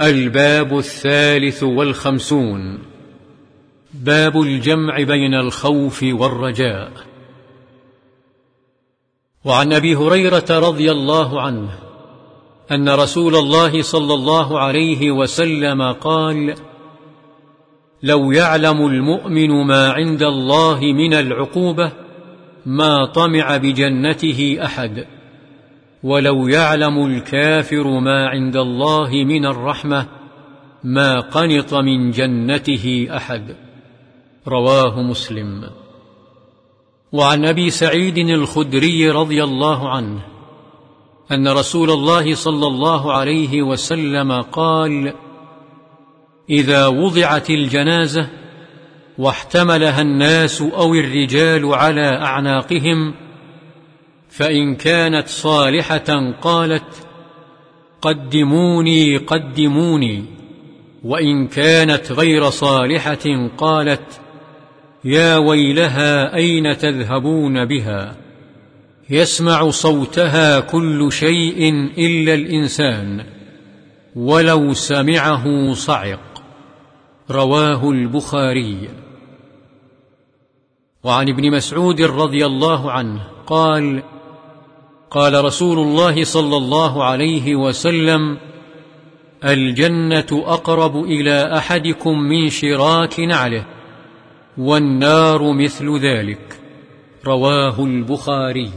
الباب الثالث والخمسون. باب الجمع بين الخوف والرجاء. وعن أبي هريرة رضي الله عنه أن رسول الله صلى الله عليه وسلم قال لو يعلم المؤمن ما عند الله من العقوبة ما طمع بجنته أحد. ولو يعلم الكافر ما عند الله من الرحمة ما قنط من جنته أحد. رواه مسلم. وعن أبي سعيد الخدري رضي الله عنه أن رسول الله صلى الله عليه وسلم قال إذا وضعت الجنازة واحتملها الناس أو الرجال على أعناقهم فإن كانت صالحة قالت قدموني قدموني وإن كانت غير صالحة قالت يا ويلها أين تذهبون بها؟ يسمع صوتها كل شيء إلا الإنسان ولو سمعه صعق. رواه البخاري. وعن ابن مسعود رضي الله عنه قال قال رسول الله صلى الله عليه وسلم الجنة أقرب إلى أحدكم من شراك نعله والنار مثل ذلك. رواه البخاري.